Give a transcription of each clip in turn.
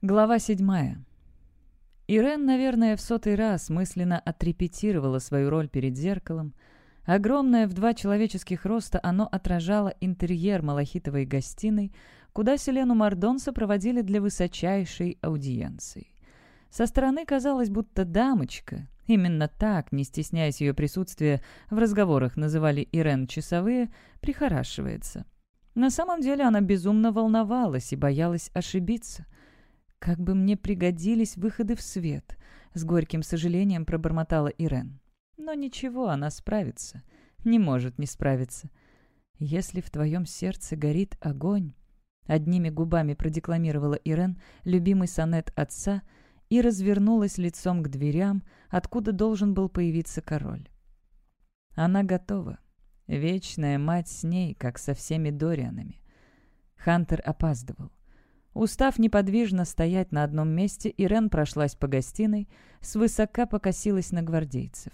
Глава седьмая. Ирен, наверное, в сотый раз мысленно отрепетировала свою роль перед зеркалом. Огромное в два человеческих роста оно отражало интерьер малахитовой гостиной, куда Селену Мардонса проводили для высочайшей аудиенции. Со стороны казалось, будто дамочка, именно так, не стесняясь ее присутствия, в разговорах называли Ирен часовые, прихорашивается. На самом деле она безумно волновалась и боялась ошибиться — «Как бы мне пригодились выходы в свет», — с горьким сожалением пробормотала Ирен. «Но ничего, она справится. Не может не справиться. Если в твоем сердце горит огонь...» Одними губами продекламировала Ирен любимый сонет отца и развернулась лицом к дверям, откуда должен был появиться король. Она готова. Вечная мать с ней, как со всеми Дорианами. Хантер опаздывал. Устав неподвижно стоять на одном месте, Ирен прошлась по гостиной, свысока покосилась на гвардейцев.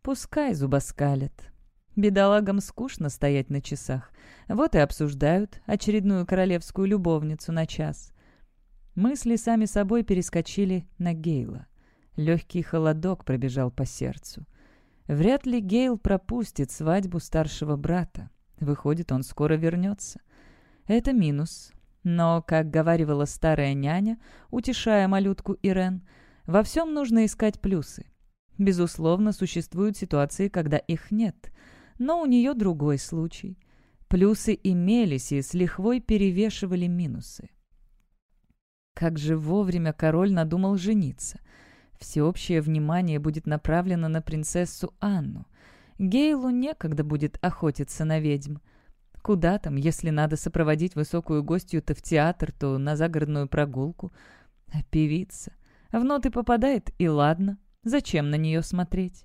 Пускай зубоскалят. Бедолагам скучно стоять на часах. Вот и обсуждают очередную королевскую любовницу на час. Мысли сами собой перескочили на Гейла. Легкий холодок пробежал по сердцу. Вряд ли Гейл пропустит свадьбу старшего брата. Выходит, он скоро вернется. Это минус. Но, как говаривала старая няня, утешая малютку Ирен, во всем нужно искать плюсы. Безусловно, существуют ситуации, когда их нет, но у нее другой случай. Плюсы имелись и с лихвой перевешивали минусы. Как же вовремя король надумал жениться. Всеобщее внимание будет направлено на принцессу Анну. Гейлу некогда будет охотиться на ведьм. Куда там, если надо сопроводить высокую гостью то в театр, то на загородную прогулку? А певица? В ноты попадает, и ладно. Зачем на нее смотреть?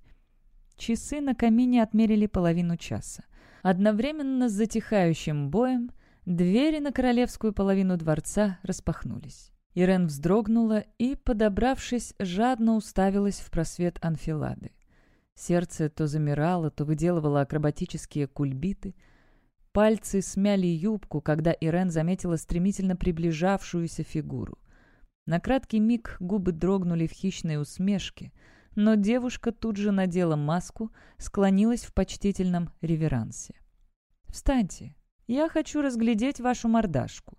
Часы на камине отмерили половину часа. Одновременно с затихающим боем двери на королевскую половину дворца распахнулись. Ирен вздрогнула и, подобравшись, жадно уставилась в просвет анфилады. Сердце то замирало, то выделывало акробатические кульбиты — Пальцы смяли юбку, когда Ирен заметила стремительно приближавшуюся фигуру. На краткий миг губы дрогнули в хищной усмешке, но девушка тут же надела маску, склонилась в почтительном реверансе. «Встаньте, я хочу разглядеть вашу мордашку».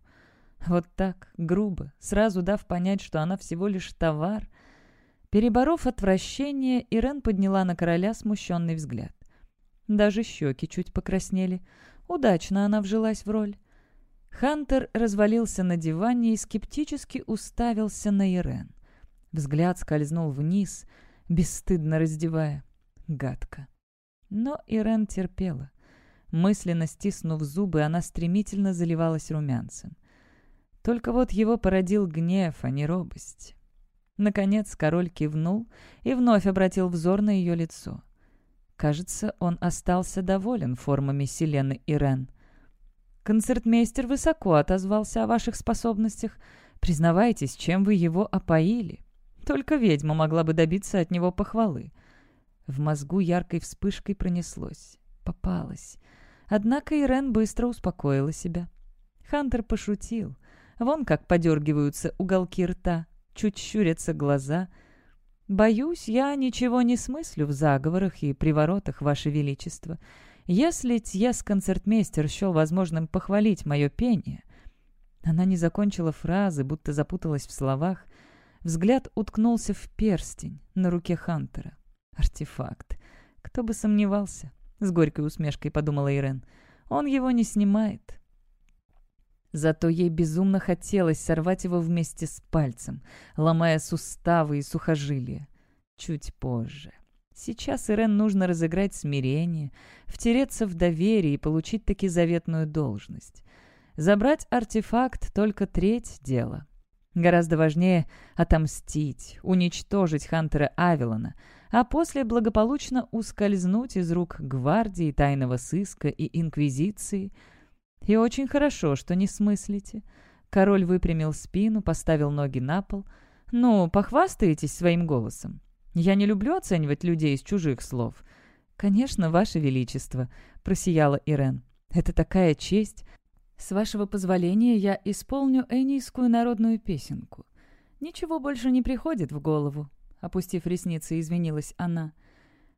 Вот так, грубо, сразу дав понять, что она всего лишь товар. Переборов отвращение, Ирен подняла на короля смущенный взгляд. Даже щеки чуть покраснели — Удачно она вжилась в роль. Хантер развалился на диване и скептически уставился на Ирен. Взгляд скользнул вниз, бесстыдно раздевая. Гадко. Но Ирен терпела. Мысленно стиснув зубы, она стремительно заливалась румянцем. Только вот его породил гнев, а не робость. Наконец король кивнул и вновь обратил взор на ее лицо. Кажется, он остался доволен формами Селены и Рен. «Концертмейстер высоко отозвался о ваших способностях. Признавайтесь, чем вы его опоили. Только ведьма могла бы добиться от него похвалы». В мозгу яркой вспышкой пронеслось. Попалась. Однако Ирен быстро успокоила себя. Хантер пошутил. Вон как подергиваются уголки рта, чуть щурятся глаза — «Боюсь, я ничего не смыслю в заговорах и приворотах, Ваше Величество. Если Тьес-концертмейстер счел возможным похвалить мое пение...» Она не закончила фразы, будто запуталась в словах. Взгляд уткнулся в перстень на руке Хантера. «Артефакт. Кто бы сомневался?» — с горькой усмешкой подумала Ирен. «Он его не снимает. Зато ей безумно хотелось сорвать его вместе с пальцем, ломая суставы и сухожилия. Чуть позже. Сейчас Ирен нужно разыграть смирение, втереться в доверие и получить таки заветную должность. Забрать артефакт — только треть дела. Гораздо важнее отомстить, уничтожить Хантера Авилона, а после благополучно ускользнуть из рук гвардии, тайного сыска и инквизиции — «И очень хорошо, что не смыслите». Король выпрямил спину, поставил ноги на пол. «Ну, похвастаетесь своим голосом. Я не люблю оценивать людей из чужих слов». «Конечно, Ваше Величество», — просияла Ирен. «Это такая честь. С вашего позволения я исполню энийскую народную песенку». «Ничего больше не приходит в голову», — опустив ресницы, извинилась она.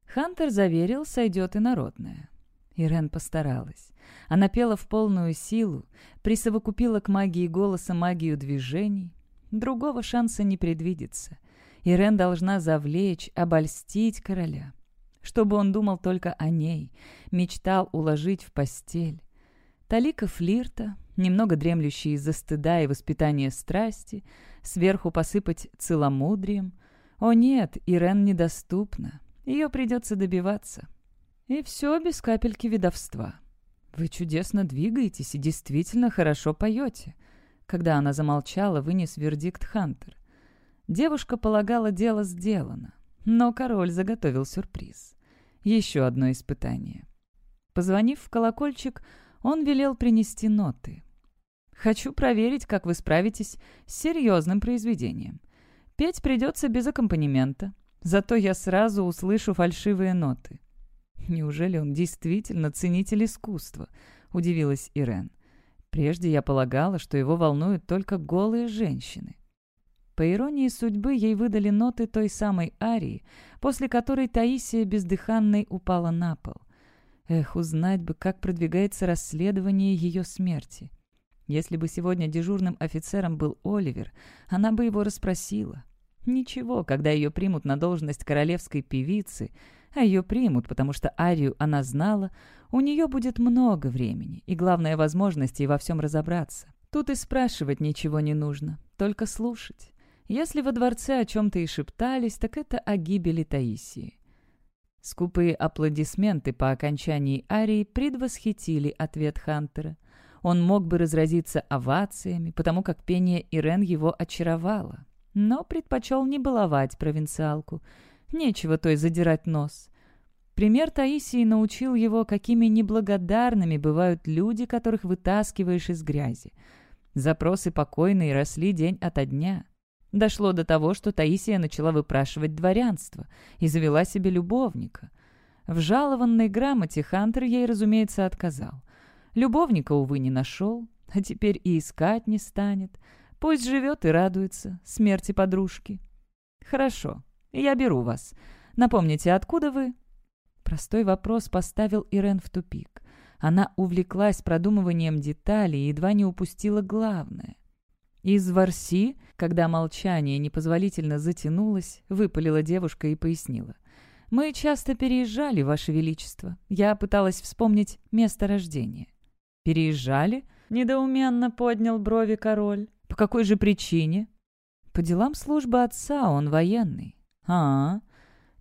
Хантер заверил, сойдет и народная. Ирен постаралась. Она пела в полную силу, присовокупила к магии голоса магию движений. Другого шанса не предвидится. Ирен должна завлечь, обольстить короля. Чтобы он думал только о ней, мечтал уложить в постель. Талика флирта, немного дремлющие из-за стыда и воспитания страсти, сверху посыпать целомудрием. О нет, Ирен недоступна. Ее придется добиваться. И все без капельки ведовства. Вы чудесно двигаетесь и действительно хорошо поете. Когда она замолчала, вынес вердикт Хантер. Девушка полагала, дело сделано. Но король заготовил сюрприз. Еще одно испытание. Позвонив в колокольчик, он велел принести ноты. «Хочу проверить, как вы справитесь с серьезным произведением. Петь придется без аккомпанемента, зато я сразу услышу фальшивые ноты. «Неужели он действительно ценитель искусства?» — удивилась Ирен. «Прежде я полагала, что его волнуют только голые женщины». По иронии судьбы, ей выдали ноты той самой арии, после которой Таисия бездыханной упала на пол. Эх, узнать бы, как продвигается расследование ее смерти. Если бы сегодня дежурным офицером был Оливер, она бы его расспросила. Ничего, когда ее примут на должность королевской певицы — ее примут, потому что Арию она знала, у нее будет много времени и, главное, возможности во всем разобраться. Тут и спрашивать ничего не нужно, только слушать. Если во дворце о чем-то и шептались, так это о гибели Таисии. Скупые аплодисменты по окончании арии предвосхитили ответ Хантера. Он мог бы разразиться овациями, потому как пение Ирен его очаровало. Но предпочел не баловать провинциалку — Нечего той задирать нос. Пример Таисии научил его, какими неблагодарными бывают люди, которых вытаскиваешь из грязи. Запросы покойной росли день ото дня. Дошло до того, что Таисия начала выпрашивать дворянство и завела себе любовника. В жалованной грамоте Хантер ей, разумеется, отказал. Любовника, увы, не нашел, а теперь и искать не станет. Пусть живет и радуется смерти подружки. Хорошо, я беру вас. Напомните, откуда вы?» Простой вопрос поставил Ирен в тупик. Она увлеклась продумыванием деталей и едва не упустила главное. Из Варси, когда молчание непозволительно затянулось, выпалила девушка и пояснила. «Мы часто переезжали, Ваше Величество. Я пыталась вспомнить место рождения». «Переезжали?» — недоуменно поднял брови король. «По какой же причине?» «По делам службы отца, он военный а,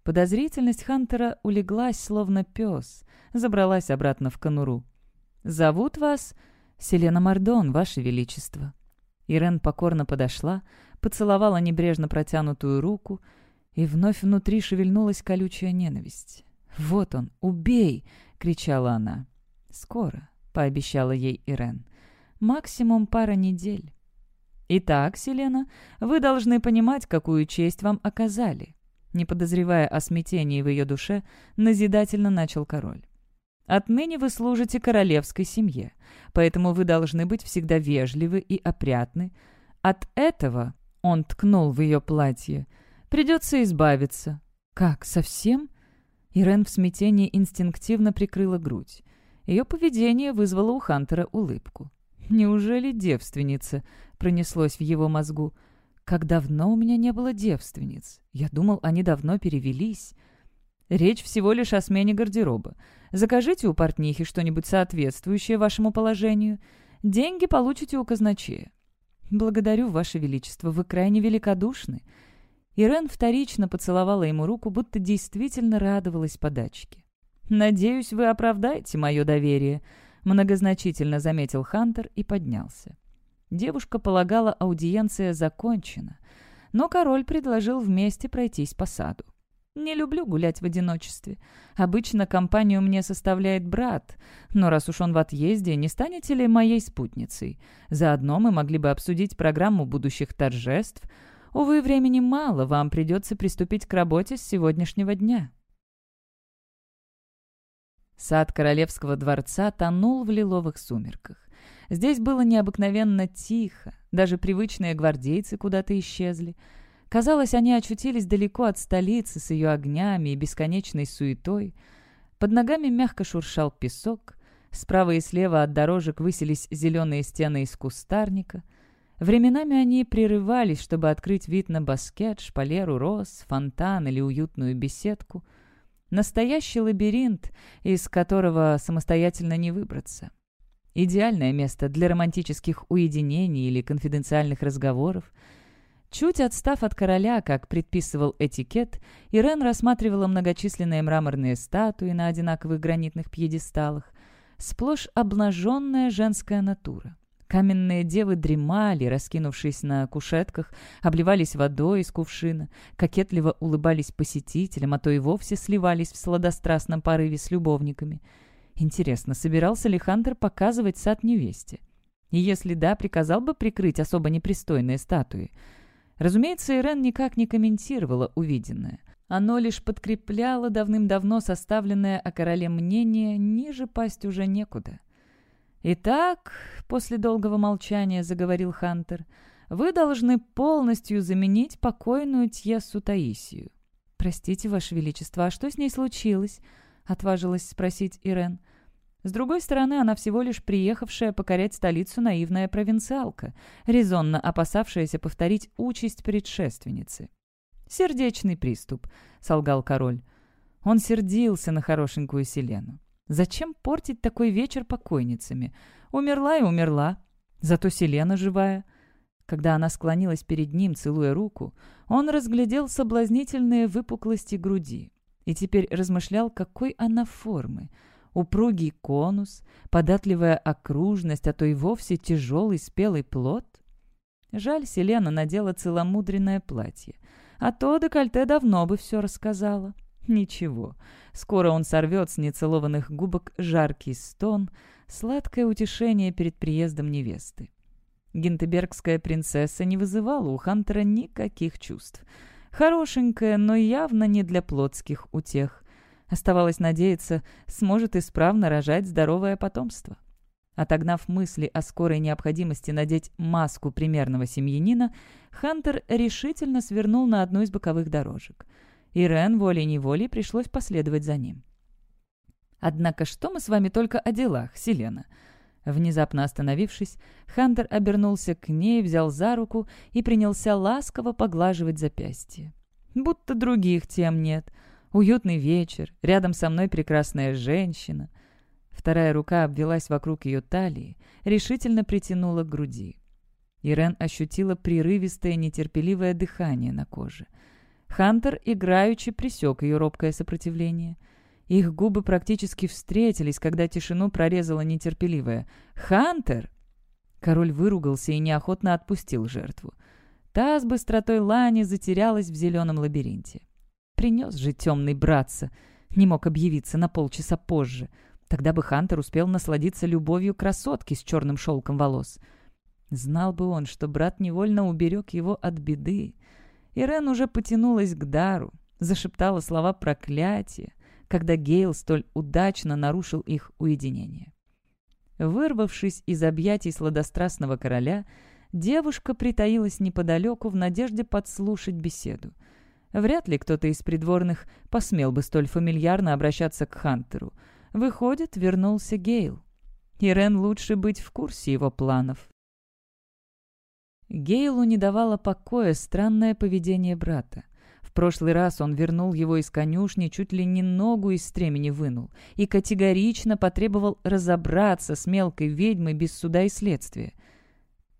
Подозрительность Хантера улеглась, словно пес, забралась обратно в конуру. «Зовут вас Селена Мардон, Ваше Величество». Ирен покорно подошла, поцеловала небрежно протянутую руку, и вновь внутри шевельнулась колючая ненависть. «Вот он, убей!» — кричала она. «Скоро», — пообещала ей Ирен. «Максимум пара недель». «Итак, Селена, вы должны понимать, какую честь вам оказали». Не подозревая о смятении в ее душе, назидательно начал король. «Отныне вы служите королевской семье, поэтому вы должны быть всегда вежливы и опрятны. От этого, — он ткнул в ее платье, — придется избавиться». «Как, совсем?» Ирен в смятении инстинктивно прикрыла грудь. Ее поведение вызвало у Хантера улыбку. «Неужели девственница?» — пронеслось в его мозгу. «Как давно у меня не было девственниц? Я думал, они давно перевелись». «Речь всего лишь о смене гардероба. Закажите у портнихи что-нибудь соответствующее вашему положению. Деньги получите у казначея». «Благодарю, Ваше Величество, вы крайне великодушны». Ирен вторично поцеловала ему руку, будто действительно радовалась подачке. «Надеюсь, вы оправдаете мое доверие», Многозначительно заметил Хантер и поднялся. Девушка полагала, аудиенция закончена, но король предложил вместе пройтись по саду. «Не люблю гулять в одиночестве. Обычно компанию мне составляет брат, но раз уж он в отъезде, не станете ли моей спутницей? Заодно мы могли бы обсудить программу будущих торжеств. Увы, времени мало, вам придется приступить к работе с сегодняшнего дня». Сад королевского дворца тонул в лиловых сумерках. Здесь было необыкновенно тихо, даже привычные гвардейцы куда-то исчезли. Казалось, они очутились далеко от столицы с ее огнями и бесконечной суетой. Под ногами мягко шуршал песок, справа и слева от дорожек высились зеленые стены из кустарника. Временами они прерывались, чтобы открыть вид на баскет, шпалеру роз, фонтан или уютную беседку. Настоящий лабиринт, из которого самостоятельно не выбраться. Идеальное место для романтических уединений или конфиденциальных разговоров. Чуть отстав от короля, как предписывал этикет, Ирен рассматривала многочисленные мраморные статуи на одинаковых гранитных пьедесталах. Сплошь обнаженная женская натура. Каменные девы дремали, раскинувшись на кушетках, обливались водой из кувшина, кокетливо улыбались посетителям, а то и вовсе сливались в сладострастном порыве с любовниками — Интересно, собирался ли Хантер показывать сад невесте? И если да, приказал бы прикрыть особо непристойные статуи. Разумеется, Ирен никак не комментировала увиденное. Оно лишь подкрепляло давным-давно составленное о короле мнение, ниже пасть уже некуда. «Итак», — после долгого молчания заговорил Хантер, — «вы должны полностью заменить покойную Тьесу Таисию». «Простите, Ваше Величество, а что с ней случилось?» — отважилась спросить Ирен. С другой стороны, она всего лишь приехавшая покорять столицу наивная провинциалка, резонно опасавшаяся повторить участь предшественницы. «Сердечный приступ», — солгал король. Он сердился на хорошенькую Селену. «Зачем портить такой вечер покойницами? Умерла и умерла. Зато Селена живая». Когда она склонилась перед ним, целуя руку, он разглядел соблазнительные выпуклости груди и теперь размышлял, какой она формы. Упругий конус, податливая окружность, а то и вовсе тяжелый спелый плод. Жаль, Селена надела целомудренное платье. А то декольте давно бы все рассказала. Ничего, скоро он сорвет с нецелованных губок жаркий стон, сладкое утешение перед приездом невесты. Гинтебергская принцесса не вызывала у Хантера никаких чувств — Хорошенькая, но явно не для плотских утех. Оставалось надеяться, сможет исправно рожать здоровое потомство. Отогнав мысли о скорой необходимости надеть маску примерного семьянина, Хантер решительно свернул на одну из боковых дорожек. Ирен волей-неволей пришлось последовать за ним. «Однако что мы с вами только о делах, Селена?» Внезапно остановившись, Хантер обернулся к ней, взял за руку и принялся ласково поглаживать запястье. Будто других тем нет. Уютный вечер, рядом со мной прекрасная женщина. Вторая рука обвелась вокруг ее талии, решительно притянула к груди. Ирен ощутила прерывистое нетерпеливое дыхание на коже. Хантер играючи присек ее робкое сопротивление — их губы практически встретились, когда тишину прорезала нетерпеливая. «Хантер!» Король выругался и неохотно отпустил жертву. Та с быстротой лани затерялась в зеленом лабиринте. Принес же темный братца. Не мог объявиться на полчаса позже. Тогда бы Хантер успел насладиться любовью красотки с черным шелком волос. Знал бы он, что брат невольно уберег его от беды. Ирен уже потянулась к дару, зашептала слова проклятия когда Гейл столь удачно нарушил их уединение. Вырвавшись из объятий сладострастного короля, девушка притаилась неподалеку в надежде подслушать беседу. Вряд ли кто-то из придворных посмел бы столь фамильярно обращаться к Хантеру. Выходит, вернулся Гейл. Ирен лучше быть в курсе его планов. Гейлу не давало покоя странное поведение брата. Прошлый раз он вернул его из конюшни, чуть ли не ногу из стремени вынул, и категорично потребовал разобраться с мелкой ведьмой без суда и следствия.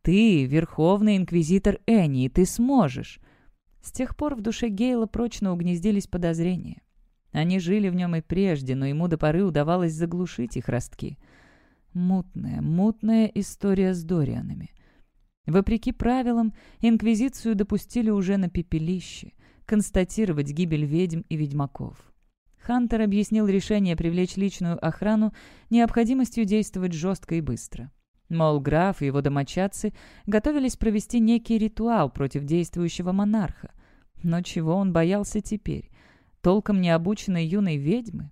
«Ты, верховный инквизитор Энни, ты сможешь!» С тех пор в душе Гейла прочно угнездились подозрения. Они жили в нем и прежде, но ему до поры удавалось заглушить их ростки. Мутная, мутная история с Дорианами. Вопреки правилам, Инквизицию допустили уже на пепелище констатировать гибель ведьм и ведьмаков. Хантер объяснил решение привлечь личную охрану необходимостью действовать жестко и быстро. Мол, граф и его домочадцы готовились провести некий ритуал против действующего монарха. Но чего он боялся теперь? Толком необученной юной ведьмы?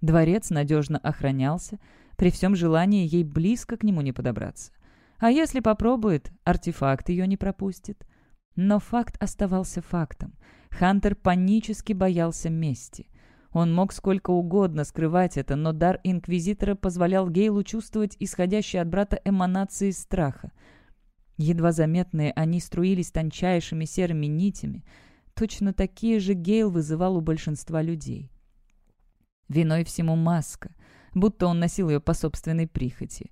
Дворец надежно охранялся, при всем желании ей близко к нему не подобраться — А если попробует, артефакт ее не пропустит. Но факт оставался фактом. Хантер панически боялся мести. Он мог сколько угодно скрывать это, но дар Инквизитора позволял Гейлу чувствовать исходящие от брата эманации страха. Едва заметные они струились тончайшими серыми нитями. Точно такие же Гейл вызывал у большинства людей. Виной всему маска, будто он носил ее по собственной прихоти.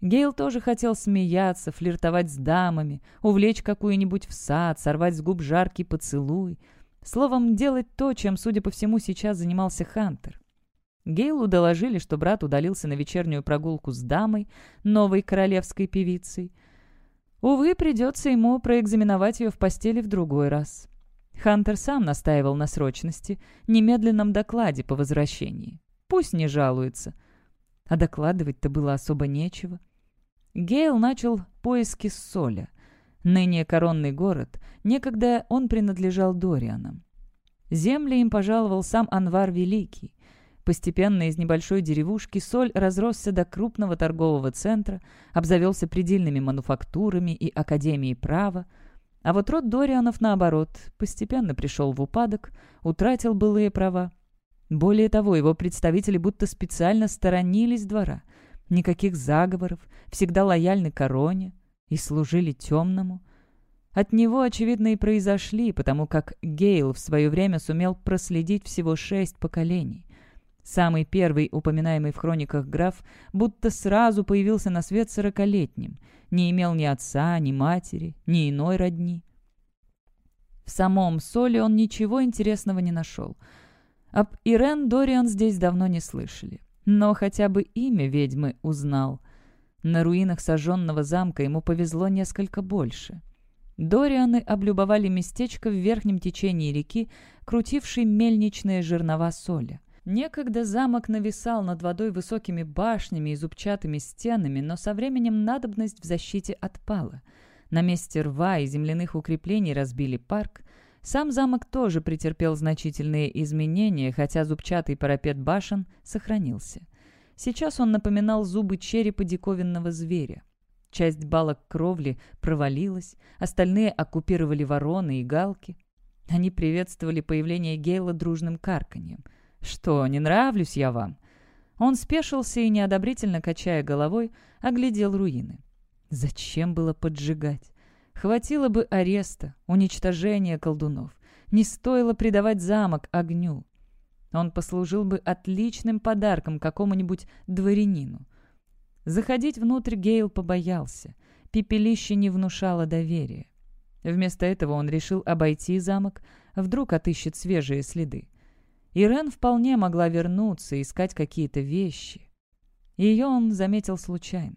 Гейл тоже хотел смеяться, флиртовать с дамами, увлечь какую-нибудь в сад, сорвать с губ жаркий поцелуй. Словом, делать то, чем, судя по всему, сейчас занимался Хантер. Гейлу доложили, что брат удалился на вечернюю прогулку с дамой, новой королевской певицей. Увы, придется ему проэкзаменовать ее в постели в другой раз. Хантер сам настаивал на срочности, немедленном докладе по возвращении. Пусть не жалуется. А докладывать-то было особо нечего. Гейл начал поиски Соля. Ныне коронный город, некогда он принадлежал Дорианам. Земли им пожаловал сам Анвар Великий. Постепенно из небольшой деревушки Соль разросся до крупного торгового центра, обзавелся предельными мануфактурами и академией права, а вот род Дорианов, наоборот, постепенно пришел в упадок, утратил былые права. Более того, его представители будто специально сторонились двора. Никаких заговоров, всегда лояльны короне и служили темному. От него, очевидно, и произошли, потому как Гейл в свое время сумел проследить всего шесть поколений. Самый первый, упоминаемый в хрониках граф, будто сразу появился на свет сорокалетним, не имел ни отца, ни матери, ни иной родни. В самом Соле он ничего интересного не нашел. Об Ирен Дориан здесь давно не слышали. Но хотя бы имя ведьмы узнал. На руинах сожженного замка ему повезло несколько больше. Дорианы облюбовали местечко в верхнем течении реки, крутившей мельничные жернова соли. Некогда замок нависал над водой высокими башнями и зубчатыми стенами, но со временем надобность в защите отпала. На месте рва и земляных укреплений разбили парк. Сам замок тоже претерпел значительные изменения, хотя зубчатый парапет башен сохранился. Сейчас он напоминал зубы черепа диковинного зверя. Часть балок кровли провалилась, остальные оккупировали вороны и галки. Они приветствовали появление Гейла дружным карканьем. «Что, не нравлюсь я вам?» Он спешился и, неодобрительно качая головой, оглядел руины. Зачем было поджигать? Хватило бы ареста, уничтожения колдунов. Не стоило предавать замок огню. Он послужил бы отличным подарком какому-нибудь дворянину. Заходить внутрь Гейл побоялся. Пепелище не внушало доверия. Вместо этого он решил обойти замок, вдруг отыщет свежие следы. Ирен вполне могла вернуться, искать какие-то вещи. Ее он заметил случайно.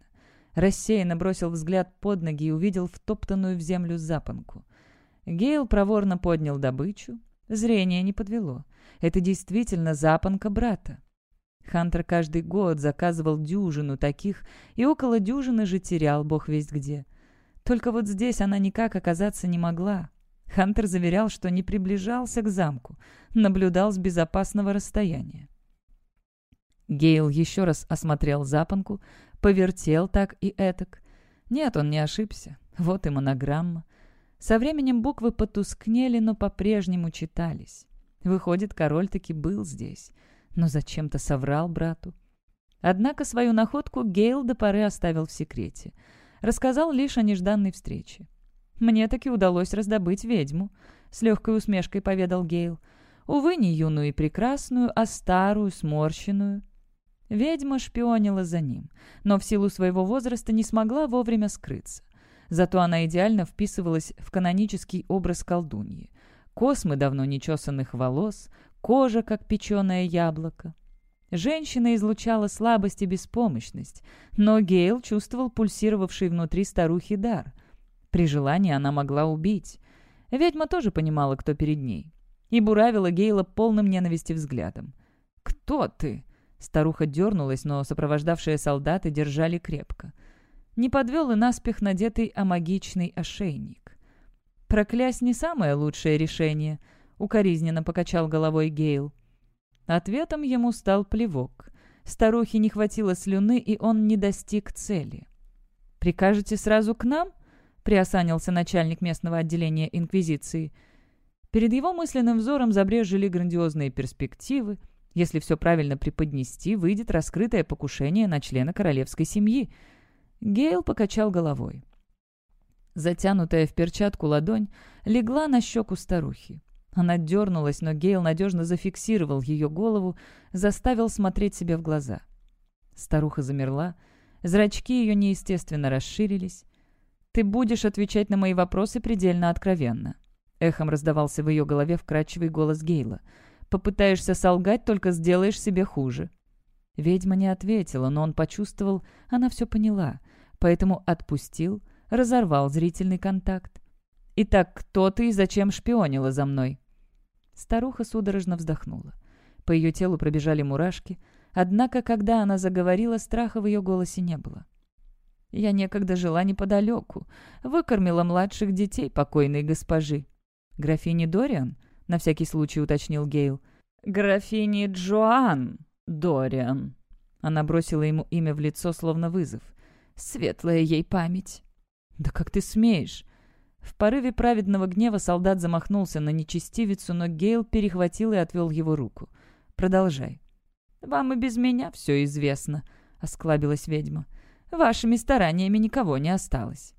Рассеянно бросил взгляд под ноги и увидел втоптанную в землю запонку. Гейл проворно поднял добычу. Зрение не подвело. Это действительно запонка брата. Хантер каждый год заказывал дюжину таких, и около дюжины же терял бог весть где. Только вот здесь она никак оказаться не могла. Хантер заверял, что не приближался к замку, наблюдал с безопасного расстояния. Гейл еще раз осмотрел запонку, повертел так и этак. Нет, он не ошибся. Вот и монограмма. Со временем буквы потускнели, но по-прежнему читались. Выходит, король таки был здесь. Но зачем-то соврал брату. Однако свою находку Гейл до поры оставил в секрете. Рассказал лишь о нежданной встрече. Мне таки удалось раздобыть ведьму», — с легкой усмешкой поведал Гейл. «Увы, не юную и прекрасную, а старую, сморщенную». Ведьма шпионила за ним, но в силу своего возраста не смогла вовремя скрыться. Зато она идеально вписывалась в канонический образ колдуньи. Космы давно нечесанных волос, кожа, как печеное яблоко. Женщина излучала слабость и беспомощность, но Гейл чувствовал пульсировавший внутри старухи дар — при желании она могла убить. Ведьма тоже понимала, кто перед ней. И буравила Гейла полным ненависти взглядом. «Кто ты?» Старуха дернулась, но сопровождавшие солдаты держали крепко. Не подвел и наспех надетый амагичный ошейник. «Проклясть не самое лучшее решение», — укоризненно покачал головой Гейл. Ответом ему стал плевок. Старухе не хватило слюны, и он не достиг цели. «Прикажете сразу к нам?» — приосанился начальник местного отделения Инквизиции. Перед его мысленным взором забрежили грандиозные перспективы. Если все правильно преподнести, выйдет раскрытое покушение на члена королевской семьи. Гейл покачал головой. Затянутая в перчатку ладонь легла на щеку старухи. Она дернулась, но Гейл надежно зафиксировал ее голову, заставил смотреть себе в глаза. Старуха замерла, зрачки ее неестественно расширились. «Ты будешь отвечать на мои вопросы предельно откровенно», — эхом раздавался в ее голове вкрадчивый голос Гейла. «Попытаешься солгать, только сделаешь себе хуже». Ведьма не ответила, но он почувствовал, она все поняла, поэтому отпустил, разорвал зрительный контакт. «Итак, кто ты и зачем шпионила за мной?» Старуха судорожно вздохнула. По ее телу пробежали мурашки, однако, когда она заговорила, страха в ее голосе не было. «Я некогда жила неподалеку, выкормила младших детей покойной госпожи». «Графини Дориан?» — на всякий случай уточнил Гейл. «Графини Джоан Дориан». Она бросила ему имя в лицо, словно вызов. «Светлая ей память». «Да как ты смеешь?» В порыве праведного гнева солдат замахнулся на нечестивицу, но Гейл перехватил и отвел его руку. «Продолжай». «Вам и без меня все известно», — осклабилась ведьма. «Вашими стараниями никого не осталось».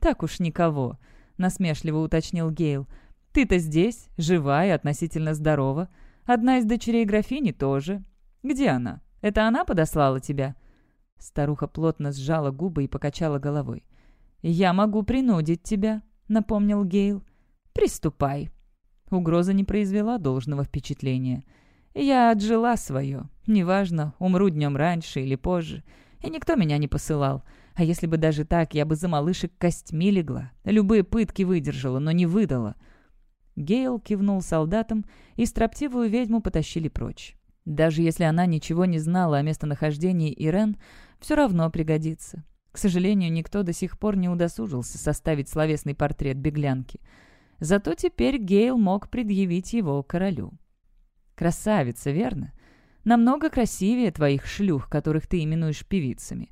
«Так уж никого», — насмешливо уточнил Гейл. «Ты-то здесь, жива и относительно здорова. Одна из дочерей графини тоже. Где она? Это она подослала тебя?» Старуха плотно сжала губы и покачала головой. «Я могу принудить тебя», напомнил Гейл. «Приступай». Угроза не произвела должного впечатления. «Я отжила свое. Неважно, умру днем раньше или позже. И никто меня не посылал. А если бы даже так, я бы за малышек костьми легла. Любые пытки выдержала, но не выдала». Гейл кивнул солдатам, и строптивую ведьму потащили прочь. Даже если она ничего не знала о местонахождении Ирен, все равно пригодится. К сожалению, никто до сих пор не удосужился составить словесный портрет беглянки. Зато теперь Гейл мог предъявить его королю. «Красавица, верно? Намного красивее твоих шлюх, которых ты именуешь певицами.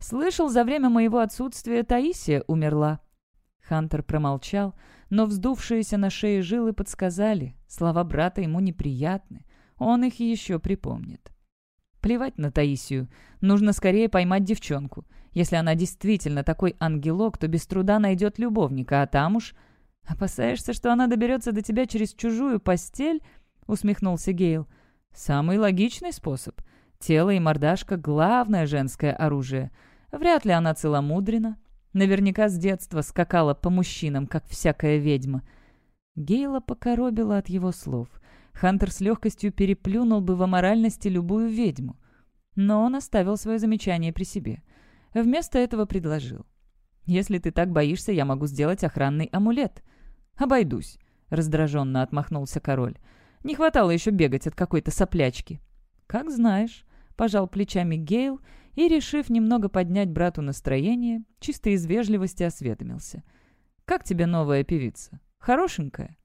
Слышал, за время моего отсутствия Таисия умерла». Хантер промолчал, но вздувшиеся на шее жилы подсказали. Слова брата ему неприятны. Он их еще припомнит. Плевать на Таисию. Нужно скорее поймать девчонку. Если она действительно такой ангелок, то без труда найдет любовника, а там уж... «Опасаешься, что она доберется до тебя через чужую постель?» — усмехнулся Гейл. «Самый логичный способ. Тело и мордашка — главное женское оружие. Вряд ли она целомудрена. Наверняка с детства скакала по мужчинам, как всякая ведьма». Гейла покоробила от его слов. Хантер с легкостью переплюнул бы в аморальности любую ведьму. Но он оставил свое замечание при себе. Вместо этого предложил. «Если ты так боишься, я могу сделать охранный амулет». «Обойдусь», — раздраженно отмахнулся король. «Не хватало еще бегать от какой-то соплячки». «Как знаешь», — пожал плечами Гейл и, решив немного поднять брату настроение, чисто из вежливости осведомился. «Как тебе новая певица? Хорошенькая?»